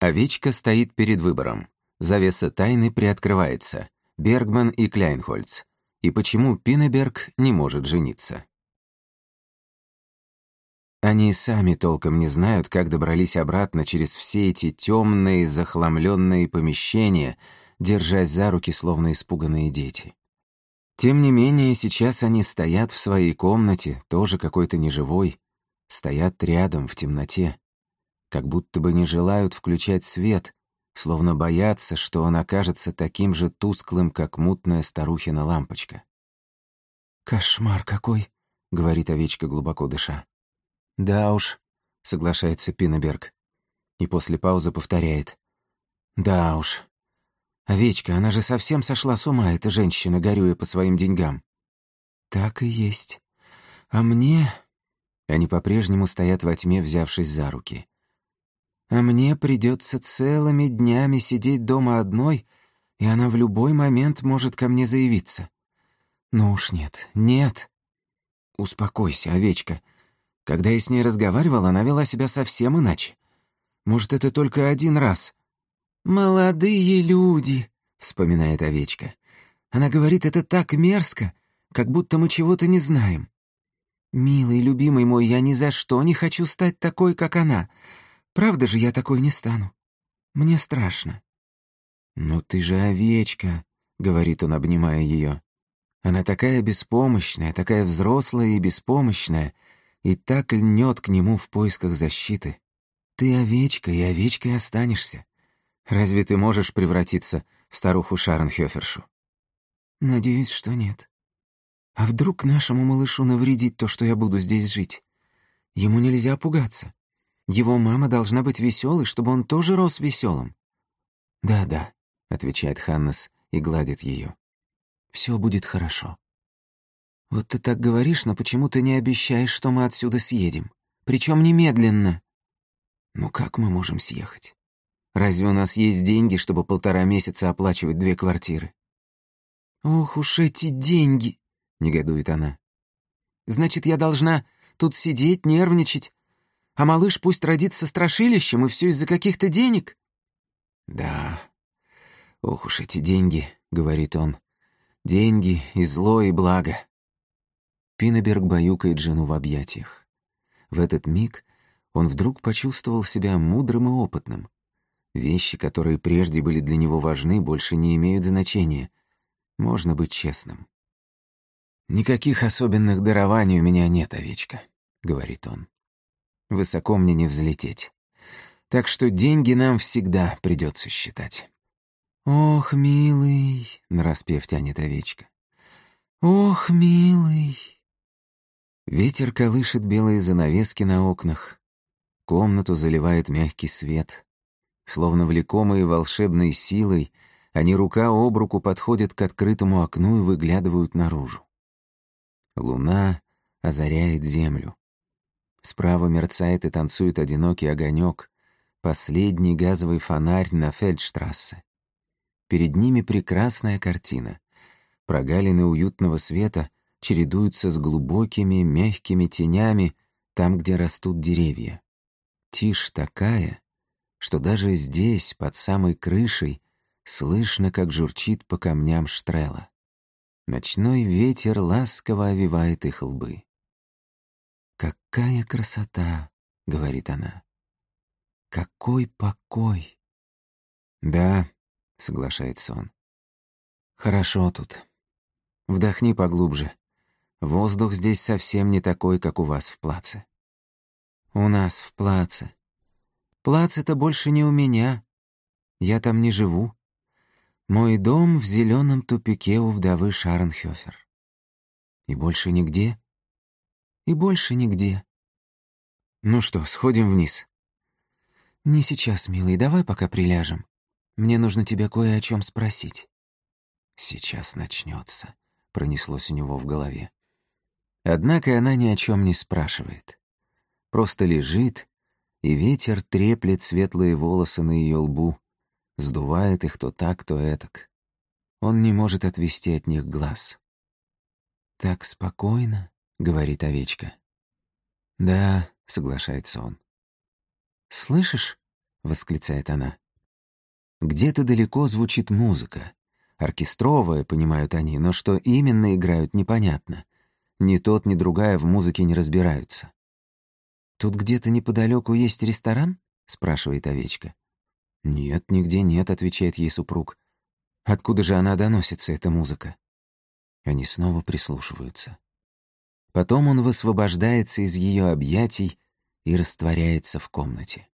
Овечка стоит перед выбором. Завеса тайны приоткрывается. Бергман и Кляйнхольц. И почему Пинеберг не может жениться? Они сами толком не знают, как добрались обратно через все эти темные, захламленные помещения, держась за руки, словно испуганные дети. Тем не менее, сейчас они стоят в своей комнате, тоже какой-то неживой, стоят рядом в темноте, как будто бы не желают включать свет, словно боятся, что он окажется таким же тусклым, как мутная старухина лампочка. «Кошмар какой!» — говорит овечка, глубоко дыша. «Да уж», — соглашается Пинеберг. И после паузы повторяет. «Да уж. Овечка, она же совсем сошла с ума, эта женщина, горюя по своим деньгам». «Так и есть. А мне...» Они по-прежнему стоят во тьме, взявшись за руки. «А мне придется целыми днями сидеть дома одной, и она в любой момент может ко мне заявиться. Ну уж нет, нет. Успокойся, овечка. Когда я с ней разговаривал, она вела себя совсем иначе. Может, это только один раз. «Молодые люди», — вспоминает овечка. Она говорит это так мерзко, как будто мы чего-то не знаем. «Милый, любимый мой, я ни за что не хочу стать такой, как она. Правда же я такой не стану? Мне страшно». «Ну ты же овечка», — говорит он, обнимая ее. «Она такая беспомощная, такая взрослая и беспомощная, и так льнет к нему в поисках защиты. Ты овечка, и овечкой останешься. Разве ты можешь превратиться в старуху Шаренхёфершу? Надеюсь, что нет. А вдруг нашему малышу навредит то, что я буду здесь жить? Ему нельзя пугаться. Его мама должна быть веселой, чтобы он тоже рос веселым. Да-да, отвечает Ханнес и гладит ее. Все будет хорошо. «Вот ты так говоришь, но почему ты не обещаешь, что мы отсюда съедем? Причем немедленно». «Ну как мы можем съехать? Разве у нас есть деньги, чтобы полтора месяца оплачивать две квартиры?» «Ох уж эти деньги!» — негодует она. «Значит, я должна тут сидеть, нервничать, а малыш пусть родится страшилищем, и все из-за каких-то денег?» «Да, ох уж эти деньги», — говорит он. «Деньги и зло, и благо». Пинеберг баюкает жену в объятиях. В этот миг он вдруг почувствовал себя мудрым и опытным. Вещи, которые прежде были для него важны, больше не имеют значения. Можно быть честным. «Никаких особенных дарований у меня нет, овечка», — говорит он. «Высоко мне не взлететь. Так что деньги нам всегда придется считать». «Ох, милый», — нараспев тянет овечка. «Ох, милый». Ветер колышет белые занавески на окнах. Комнату заливает мягкий свет. Словно влекомые волшебной силой, они рука об руку подходят к открытому окну и выглядывают наружу. Луна озаряет землю. Справа мерцает и танцует одинокий огонек, последний газовый фонарь на Фельдштрассе. Перед ними прекрасная картина. Прогалины уютного света чередуются с глубокими, мягкими тенями там, где растут деревья. Тишь такая, что даже здесь, под самой крышей, слышно, как журчит по камням штрела. Ночной ветер ласково овивает их лбы. «Какая красота!» — говорит она. «Какой покой!» «Да», — соглашается он. «Хорошо тут. Вдохни поглубже. Воздух здесь совсем не такой, как у вас в плаце. У нас в плаце. Плац это больше не у меня. Я там не живу. Мой дом в зеленом тупике у вдовы Шаренхёфер. И больше нигде? И больше нигде. Ну что, сходим вниз? Не сейчас, милый, давай пока приляжем. Мне нужно тебя кое о чем спросить. Сейчас начнется, пронеслось у него в голове. Однако она ни о чем не спрашивает. Просто лежит, и ветер треплет светлые волосы на ее лбу, сдувает их то так, то этак. Он не может отвести от них глаз. «Так спокойно», — говорит овечка. «Да», — соглашается он. «Слышишь?» — восклицает она. Где-то далеко звучит музыка. Оркестровая, понимают они, но что именно играют, непонятно. Ни тот, ни другая в музыке не разбираются. «Тут где-то неподалеку есть ресторан?» — спрашивает овечка. «Нет, нигде нет», — отвечает ей супруг. «Откуда же она доносится, эта музыка?» Они снова прислушиваются. Потом он высвобождается из ее объятий и растворяется в комнате.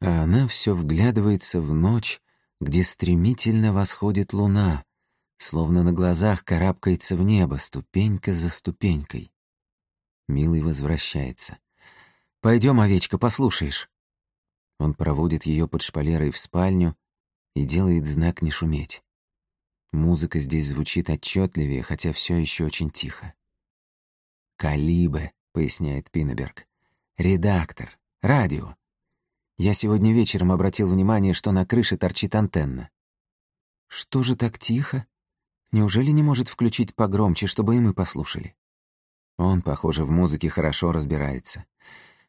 А она все вглядывается в ночь, где стремительно восходит луна, словно на глазах карабкается в небо ступенька за ступенькой. Милый возвращается. Пойдем, овечка, послушаешь». Он проводит ее под шпалерой в спальню и делает знак не шуметь. Музыка здесь звучит отчетливее, хотя все еще очень тихо. «Калибе», — поясняет Пинеберг. «Редактор. Радио. Я сегодня вечером обратил внимание, что на крыше торчит антенна. Что же так тихо? Неужели не может включить погромче, чтобы и мы послушали? Он, похоже, в музыке хорошо разбирается.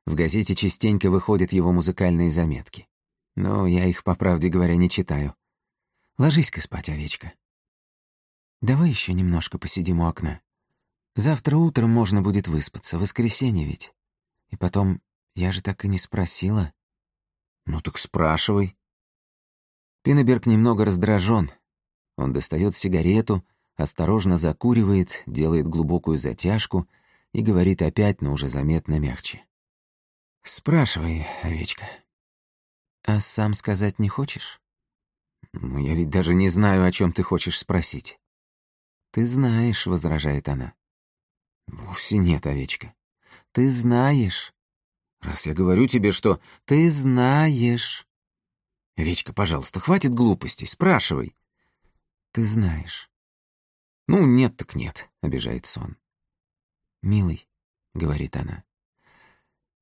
В газете частенько выходят его музыкальные заметки. Но я их, по правде говоря, не читаю. Ложись-ка спать, овечка. Давай еще немножко посидим у окна. Завтра утром можно будет выспаться, воскресенье ведь. И потом, я же так и не спросила. «Ну так спрашивай». Пинеберг немного раздражен. Он достает сигарету, осторожно закуривает, делает глубокую затяжку и говорит опять, но уже заметно мягче. «Спрашивай, овечка». «А сам сказать не хочешь?» «Ну, я ведь даже не знаю, о чем ты хочешь спросить». «Ты знаешь», — возражает она. «Вовсе нет, овечка». «Ты знаешь». Раз я говорю тебе, что ты знаешь. Вечка, пожалуйста, хватит глупостей, спрашивай. Ты знаешь. Ну, нет так нет, обижается он. Милый, говорит она.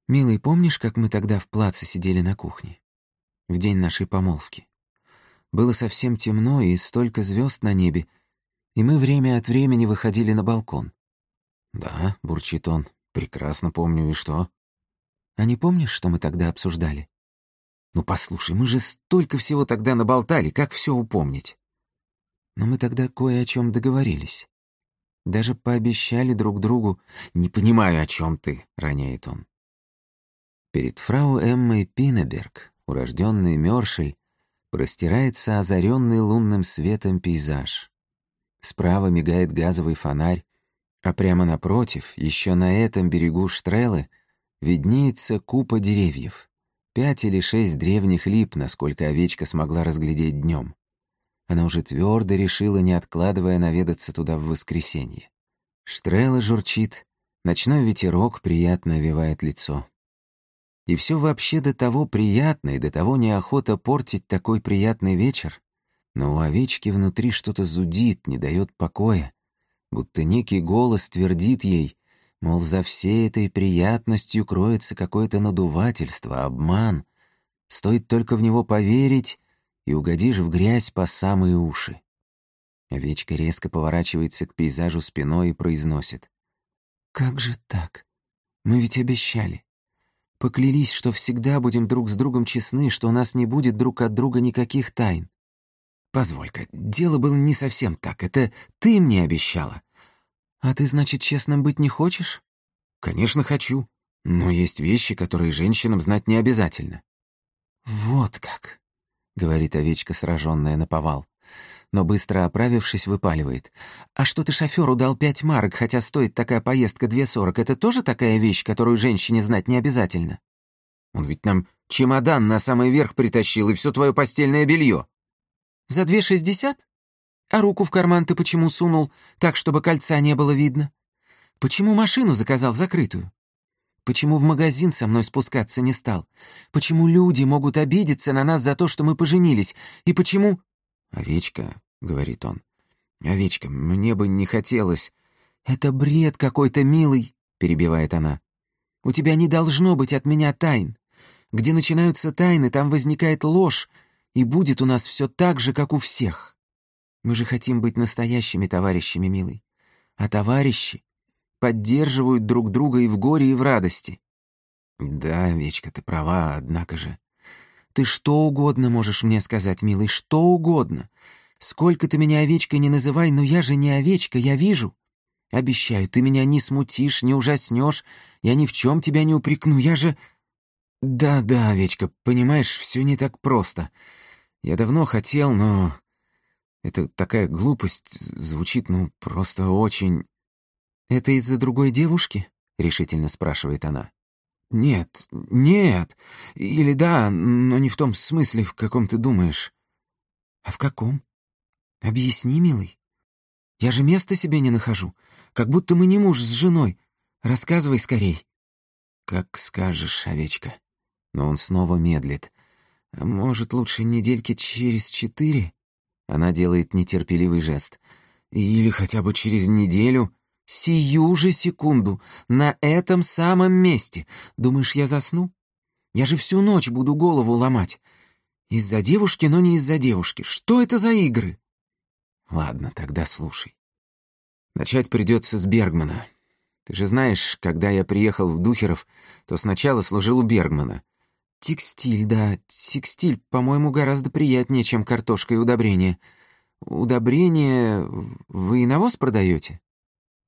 Милый, помнишь, как мы тогда в плаце сидели на кухне? В день нашей помолвки. Было совсем темно и столько звезд на небе, и мы время от времени выходили на балкон. «Да», — бурчит он, — «прекрасно помню, и что?» А не помнишь, что мы тогда обсуждали? Ну, послушай, мы же столько всего тогда наболтали, как все упомнить? Но мы тогда кое о чем договорились. Даже пообещали друг другу... «Не понимаю, о чем ты», — роняет он. Перед фрау Эммой Пинеберг, урожденный Мёршель, простирается озаренный лунным светом пейзаж. Справа мигает газовый фонарь, а прямо напротив, еще на этом берегу Штрелы, виднеется купа деревьев. Пять или шесть древних лип, насколько овечка смогла разглядеть днем. Она уже твердо решила, не откладывая, наведаться туда в воскресенье. Штрелла журчит, ночной ветерок приятно овевает лицо. И все вообще до того приятно и до того неохота портить такой приятный вечер. Но у овечки внутри что-то зудит, не дает покоя, будто некий голос твердит ей, Мол, за всей этой приятностью кроется какое-то надувательство, обман. Стоит только в него поверить, и угодишь в грязь по самые уши. Овечка резко поворачивается к пейзажу спиной и произносит. «Как же так? Мы ведь обещали. Поклялись, что всегда будем друг с другом честны, что у нас не будет друг от друга никаких тайн. Позволь-ка, дело было не совсем так. Это ты мне обещала. «А ты, значит, честным быть не хочешь?» «Конечно, хочу. Но есть вещи, которые женщинам знать не обязательно». «Вот как», — говорит овечка, сраженная на повал. Но быстро оправившись, выпаливает. «А что ты шоферу дал пять марок, хотя стоит такая поездка две сорок? Это тоже такая вещь, которую женщине знать не обязательно?» «Он ведь нам чемодан на самый верх притащил и все твое постельное белье. «За две шестьдесят?» А руку в карман ты почему сунул, так, чтобы кольца не было видно? Почему машину заказал закрытую? Почему в магазин со мной спускаться не стал? Почему люди могут обидеться на нас за то, что мы поженились? И почему...» «Овечка», — говорит он, — «овечка, мне бы не хотелось...» «Это бред какой-то, милый», — перебивает она. «У тебя не должно быть от меня тайн. Где начинаются тайны, там возникает ложь, и будет у нас все так же, как у всех». Мы же хотим быть настоящими товарищами, милый. А товарищи поддерживают друг друга и в горе, и в радости. Да, Вечка, ты права, однако же. Ты что угодно можешь мне сказать, милый, что угодно. Сколько ты меня овечкой не называй, но я же не овечка, я вижу. Обещаю, ты меня не смутишь, не ужаснешь, я ни в чем тебя не упрекну, я же... Да-да, овечка, понимаешь, все не так просто. Я давно хотел, но... Это такая глупость звучит, ну, просто очень... «Это из-за другой девушки?» — решительно спрашивает она. «Нет, нет. Или да, но не в том смысле, в каком ты думаешь». «А в каком? Объясни, милый. Я же места себе не нахожу, как будто мы не муж с женой. Рассказывай скорей». «Как скажешь, овечка». Но он снова медлит. «А может, лучше недельки через четыре?» Она делает нетерпеливый жест. «Или хотя бы через неделю?» Сию же секунду, на этом самом месте. Думаешь, я засну? Я же всю ночь буду голову ломать. Из-за девушки, но не из-за девушки. Что это за игры? Ладно, тогда слушай. Начать придется с Бергмана. Ты же знаешь, когда я приехал в Духеров, то сначала служил у Бергмана. Текстиль, да, текстиль, по-моему, гораздо приятнее, чем картошка и удобрение. Удобрение вы и навоз продаете?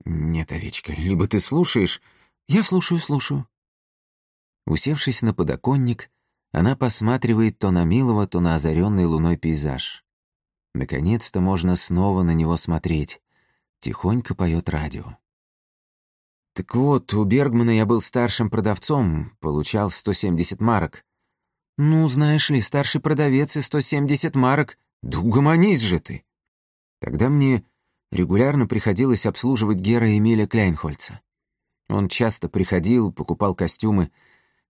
«Нет, овечка, либо ты слушаешь...» «Я слушаю, слушаю». Усевшись на подоконник, она посматривает то на милого, то на озаренный луной пейзаж. Наконец-то можно снова на него смотреть. Тихонько поет радио. Так вот, у Бергмана я был старшим продавцом, получал 170 марок. Ну, знаешь ли, старший продавец и 170 марок. Да угомонись же ты. Тогда мне регулярно приходилось обслуживать Гера Эмиля Кляйнхольца. Он часто приходил, покупал костюмы,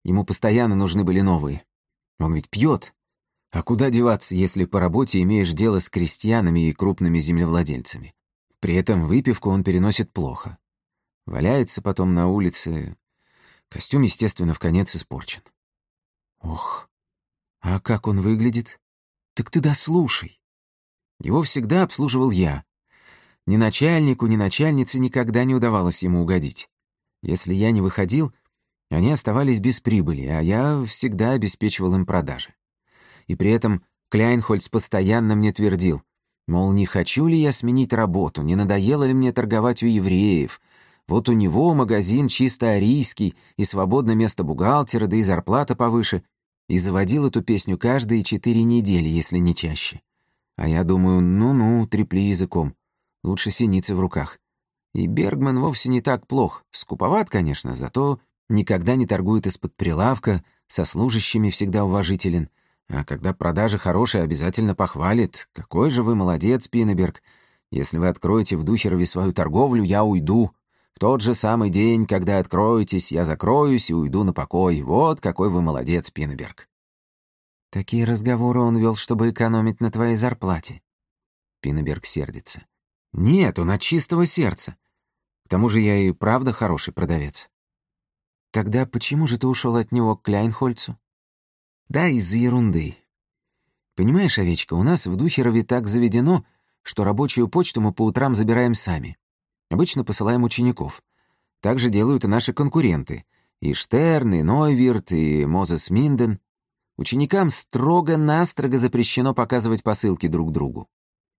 ему постоянно нужны были новые. Он ведь пьет. А куда деваться, если по работе имеешь дело с крестьянами и крупными землевладельцами? При этом выпивку он переносит плохо. Валяется потом на улице. Костюм, естественно, в конец испорчен. Ох, а как он выглядит? Так ты дослушай. Его всегда обслуживал я, ни начальнику, ни начальнице никогда не удавалось ему угодить. Если я не выходил, они оставались без прибыли, а я всегда обеспечивал им продажи. И при этом Кляйнхольц постоянно мне твердил, мол, не хочу ли я сменить работу, не надоело ли мне торговать у евреев. Вот у него магазин чисто арийский, и свободное место бухгалтера, да и зарплата повыше. И заводил эту песню каждые четыре недели, если не чаще. А я думаю, ну-ну, трепли языком. Лучше синицы в руках. И Бергман вовсе не так плох. Скуповат, конечно, зато никогда не торгует из-под прилавка, со служащими всегда уважителен. А когда продажи хорошие, обязательно похвалит. «Какой же вы молодец, Пинеберг! Если вы откроете в Духерове свою торговлю, я уйду. В тот же самый день, когда откроетесь, я закроюсь и уйду на покой. Вот какой вы молодец, Пинеберг!» Такие разговоры он вел, чтобы экономить на твоей зарплате. Пинеберг сердится. Нет, он от чистого сердца. К тому же я и правда хороший продавец. Тогда почему же ты ушел от него к Кляйнхольцу? Да, из-за ерунды. Понимаешь, овечка, у нас в Духерове так заведено, что рабочую почту мы по утрам забираем сами. Обычно посылаем учеников. Так же делают и наши конкуренты. И Штерн, и Нойвирт, и Мозес Минден. Ученикам строго-настрого запрещено показывать посылки друг другу.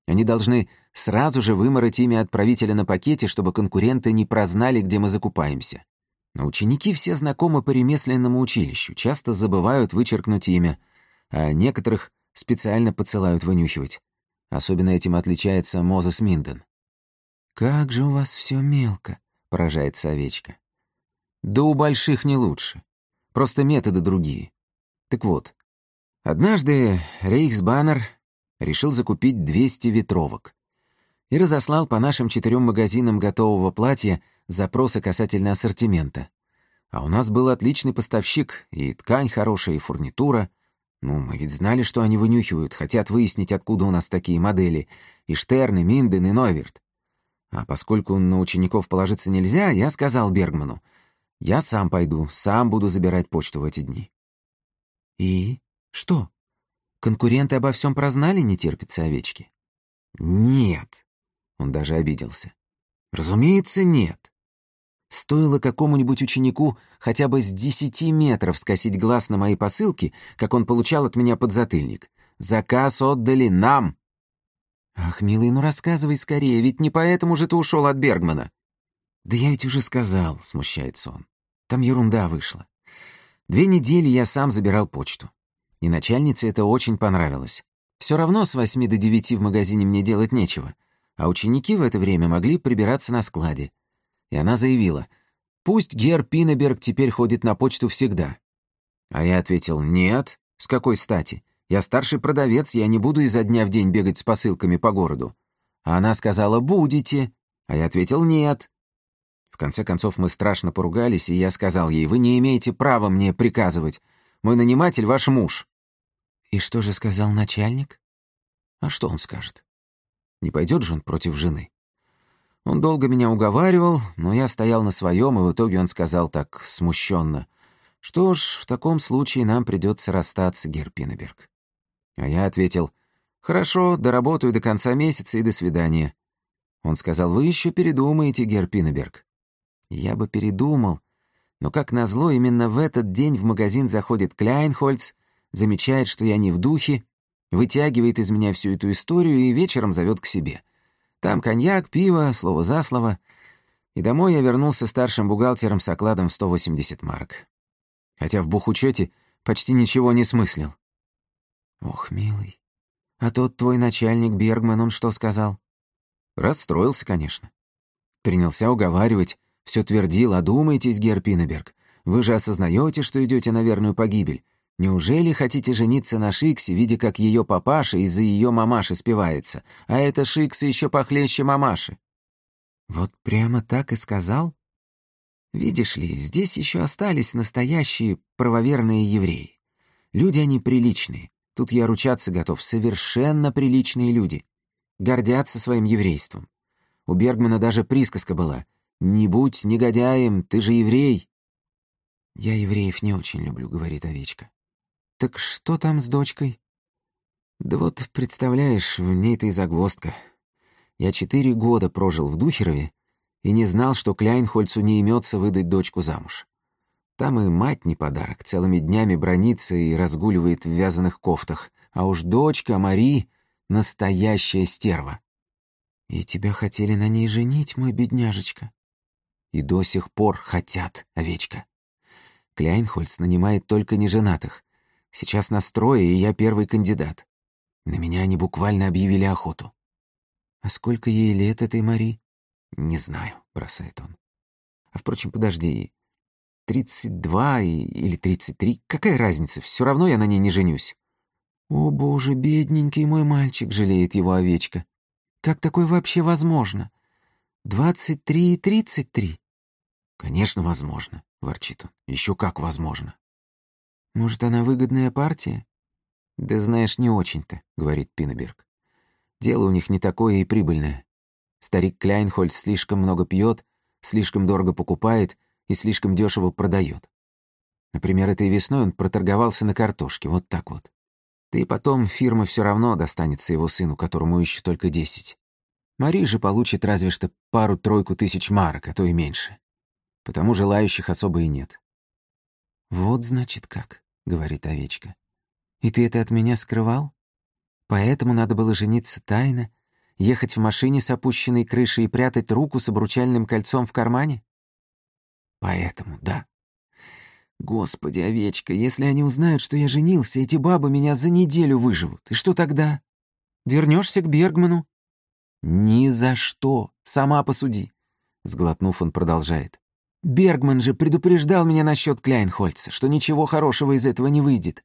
Они должны сразу же вымороть имя отправителя на пакете, чтобы конкуренты не прознали, где мы закупаемся. Но ученики все знакомы по ремесленному училищу, часто забывают вычеркнуть имя, а некоторых специально подсылают вынюхивать. Особенно этим отличается Мозес Минден. «Как же у вас все мелко», — поражается овечка. «Да у больших не лучше. Просто методы другие. Так вот, однажды Рейхсбаннер решил закупить 200 ветровок и разослал по нашим четырем магазинам готового платья запросы касательно ассортимента. А у нас был отличный поставщик, и ткань хорошая, и фурнитура. Ну, мы ведь знали, что они вынюхивают, хотят выяснить, откуда у нас такие модели. И Штерн, и Минден, и Нойверт. А поскольку на учеников положиться нельзя, я сказал Бергману, я сам пойду, сам буду забирать почту в эти дни. И что? Конкуренты обо всем прознали, не терпится овечки? Нет. Он даже обиделся. Разумеется, нет. Стоило какому-нибудь ученику хотя бы с десяти метров скосить глаз на мои посылки, как он получал от меня подзатыльник. «Заказ отдали нам!» «Ах, милый, ну рассказывай скорее, ведь не поэтому же ты ушел от Бергмана». «Да я ведь уже сказал», — смущается он. «Там ерунда вышла. Две недели я сам забирал почту. И начальнице это очень понравилось. Все равно с восьми до девяти в магазине мне делать нечего, а ученики в это время могли прибираться на складе. И она заявила, «Пусть Гер Пинеберг теперь ходит на почту всегда». А я ответил, «Нет, с какой стати? Я старший продавец, я не буду изо дня в день бегать с посылками по городу». А она сказала, «Будете». А я ответил, «Нет». В конце концов мы страшно поругались, и я сказал ей, «Вы не имеете права мне приказывать. Мой наниматель — ваш муж». «И что же сказал начальник?» «А что он скажет? Не пойдет же он против жены?» Он долго меня уговаривал, но я стоял на своем, и в итоге он сказал так смущенно. «Что ж, в таком случае нам придется расстаться, Герр Пинеберг». А я ответил, «Хорошо, доработаю до конца месяца и до свидания». Он сказал, «Вы еще передумаете, Герр Пинеберг». Я бы передумал, но, как назло, именно в этот день в магазин заходит Кляйнхольц, замечает, что я не в духе, вытягивает из меня всю эту историю и вечером зовет к себе. Там коньяк, пиво, слово за слово. И домой я вернулся старшим бухгалтером с окладом в 180 марок. Хотя в бухучете почти ничего не смыслил. Ох, милый. А тот твой начальник Бергман, он что сказал? Расстроился, конечно. Принялся уговаривать, все твердил, одумайтесь, Гер Пинеберг. Вы же осознаете, что идете на верную погибель. Неужели хотите жениться на Шиксе, видя, как ее папаша из-за ее мамаши спивается, а эта Шикса еще похлеще мамаши? Вот прямо так и сказал? Видишь ли, здесь еще остались настоящие правоверные евреи. Люди они приличные. Тут я ручаться готов, совершенно приличные люди. Гордятся своим еврейством. У Бергмана даже присказка была. «Не будь негодяем, ты же еврей». «Я евреев не очень люблю», — говорит овечка. «Так что там с дочкой?» «Да вот, представляешь, в ней-то и загвоздка. Я четыре года прожил в Духерове и не знал, что Кляйнхольцу не имется выдать дочку замуж. Там и мать не подарок, целыми днями бронится и разгуливает в вязаных кофтах, а уж дочка Мари — настоящая стерва. И тебя хотели на ней женить, мой бедняжечка. И до сих пор хотят, овечка. Кляйнхольц нанимает только неженатых, Сейчас настрое, и я первый кандидат. На меня они буквально объявили охоту. А сколько ей лет этой Мари? Не знаю, бросает он. А впрочем, подожди. Тридцать два или тридцать три, какая разница, все равно я на ней не женюсь. О, боже, бедненький мой мальчик, жалеет его овечка. Как такое вообще возможно? Двадцать три и тридцать три? Конечно, возможно, ворчит он. Еще как возможно. Может, она выгодная партия? Да знаешь, не очень-то, говорит Пинеберг. Дело у них не такое и прибыльное. Старик Кляйнхольц слишком много пьет, слишком дорого покупает и слишком дешево продает. Например, этой весной он проторговался на картошке, вот так вот. Да и потом фирма все равно достанется его сыну, которому еще только десять. Мари же получит разве что пару-тройку тысяч марок, а то и меньше. Потому желающих особо и нет. «Вот, значит, как», — говорит овечка. «И ты это от меня скрывал? Поэтому надо было жениться тайно, ехать в машине с опущенной крышей и прятать руку с обручальным кольцом в кармане?» «Поэтому, да». «Господи, овечка, если они узнают, что я женился, эти бабы меня за неделю выживут. И что тогда? Вернешься к Бергману?» «Ни за что. Сама посуди». Сглотнув, он продолжает. Бергман же предупреждал меня насчет Кляйнхольца, что ничего хорошего из этого не выйдет.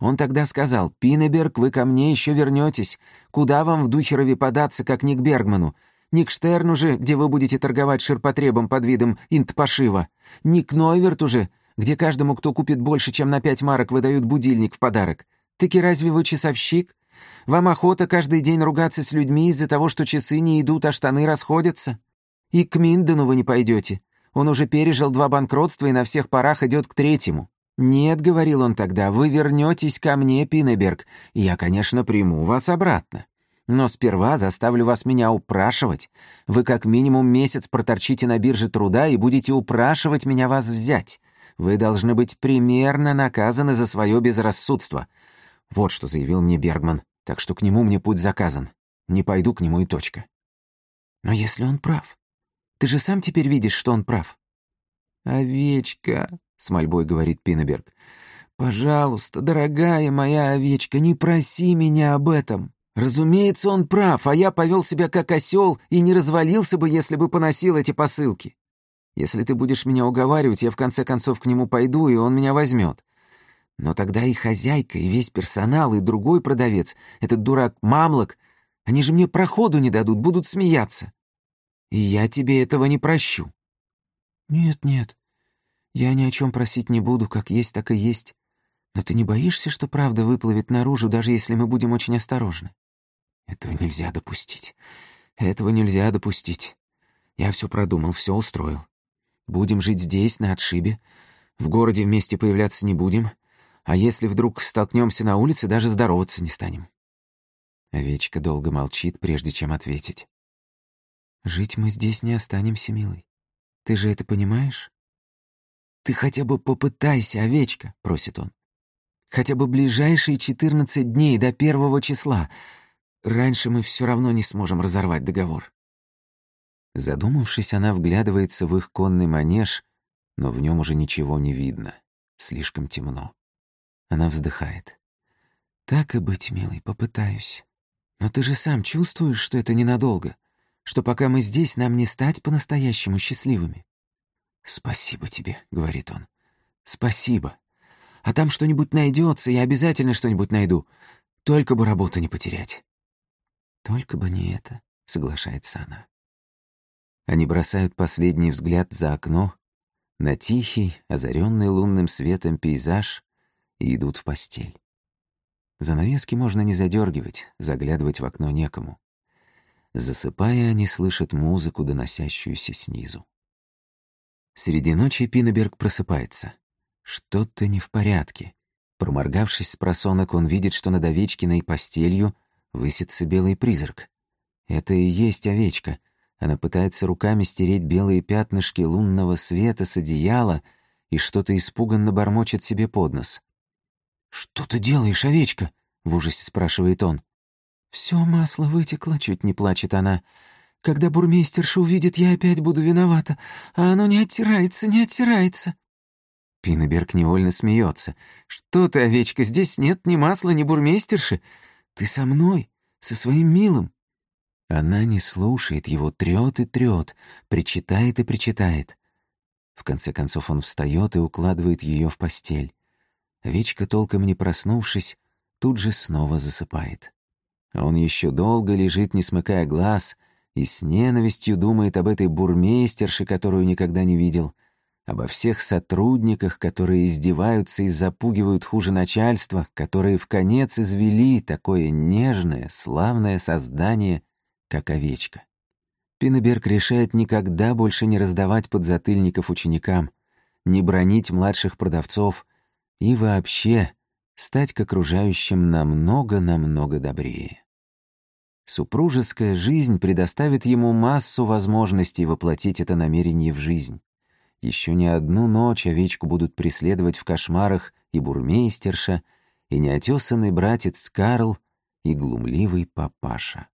Он тогда сказал, «Пинеберг, вы ко мне еще вернетесь. Куда вам в Духерове податься, как не к Бергману? Не к Штерну же, где вы будете торговать ширпотребом под видом интпошива. Не к Нойверту же, где каждому, кто купит больше, чем на пять марок, выдают будильник в подарок. Таки разве вы часовщик? Вам охота каждый день ругаться с людьми из-за того, что часы не идут, а штаны расходятся? И к Миндену вы не пойдете. Он уже пережил два банкротства и на всех парах идет к третьему. «Нет», — говорил он тогда, — «вы вернетесь ко мне, Пинеберг, я, конечно, приму вас обратно. Но сперва заставлю вас меня упрашивать. Вы как минимум месяц проторчите на бирже труда и будете упрашивать меня вас взять. Вы должны быть примерно наказаны за свое безрассудство. Вот что заявил мне Бергман, так что к нему мне путь заказан. Не пойду к нему и точка. Но если он прав? Ты же сам теперь видишь, что он прав. «Овечка», — с мольбой говорит Пинеберг, — «пожалуйста, дорогая моя овечка, не проси меня об этом. Разумеется, он прав, а я повел себя как осел и не развалился бы, если бы поносил эти посылки. Если ты будешь меня уговаривать, я в конце концов к нему пойду, и он меня возьмет. Но тогда и хозяйка, и весь персонал, и другой продавец, этот дурак Мамлок, они же мне проходу не дадут, будут смеяться. И я тебе этого не прощу. Нет, нет, я ни о чем просить не буду, как есть, так и есть. Но ты не боишься, что правда выплывет наружу, даже если мы будем очень осторожны? Этого нельзя допустить. Этого нельзя допустить. Я все продумал, все устроил. Будем жить здесь, на отшибе. В городе вместе появляться не будем. А если вдруг столкнемся на улице, даже здороваться не станем. Овечка долго молчит, прежде чем ответить. «Жить мы здесь не останемся, милый. Ты же это понимаешь?» «Ты хотя бы попытайся, овечка», — просит он. «Хотя бы ближайшие четырнадцать дней до первого числа. Раньше мы все равно не сможем разорвать договор». Задумавшись, она вглядывается в их конный манеж, но в нем уже ничего не видно. Слишком темно. Она вздыхает. «Так и быть, милый, попытаюсь. Но ты же сам чувствуешь, что это ненадолго, что пока мы здесь, нам не стать по-настоящему счастливыми». «Спасибо тебе», — говорит он. «Спасибо. А там что-нибудь найдется, я обязательно что-нибудь найду. Только бы работу не потерять». «Только бы не это», — соглашается она. Они бросают последний взгляд за окно, на тихий, озаренный лунным светом пейзаж и идут в постель. Занавески можно не задергивать, заглядывать в окно некому. Засыпая, они слышат музыку, доносящуюся снизу. Среди ночи Пинеберг просыпается. Что-то не в порядке. Проморгавшись с просонок, он видит, что над овечкиной постелью высится белый призрак. Это и есть овечка — она пытается руками стереть белые пятнышки лунного света с одеяла и что-то испуганно бормочет себе под нос. «Что ты делаешь, овечка?» — в ужасе спрашивает он. «Всё масло вытекло», — чуть не плачет она. «Когда бурмейстерша увидит, я опять буду виновата, а оно не оттирается, не оттирается». Пинеберг невольно смеется. «Что ты, овечка, здесь нет ни масла, ни бурмейстерши. Ты со мной, со своим милым. Она не слушает его, трёт и трёт, причитает и причитает. В конце концов он встаёт и укладывает её в постель. Вечка, толком не проснувшись, тут же снова засыпает. А он ещё долго лежит, не смыкая глаз, и с ненавистью думает об этой бурмейстерше, которую никогда не видел, обо всех сотрудниках, которые издеваются и запугивают хуже начальства, которые в конец извели такое нежное, славное создание — как овечка. Пинеберг решает никогда больше не раздавать подзатыльников ученикам, не бронить младших продавцов и вообще стать к окружающим намного-намного добрее. Супружеская жизнь предоставит ему массу возможностей воплотить это намерение в жизнь. Еще не одну ночь овечку будут преследовать в кошмарах и бурмейстерша, и неотесанный братец Карл, и глумливый папаша.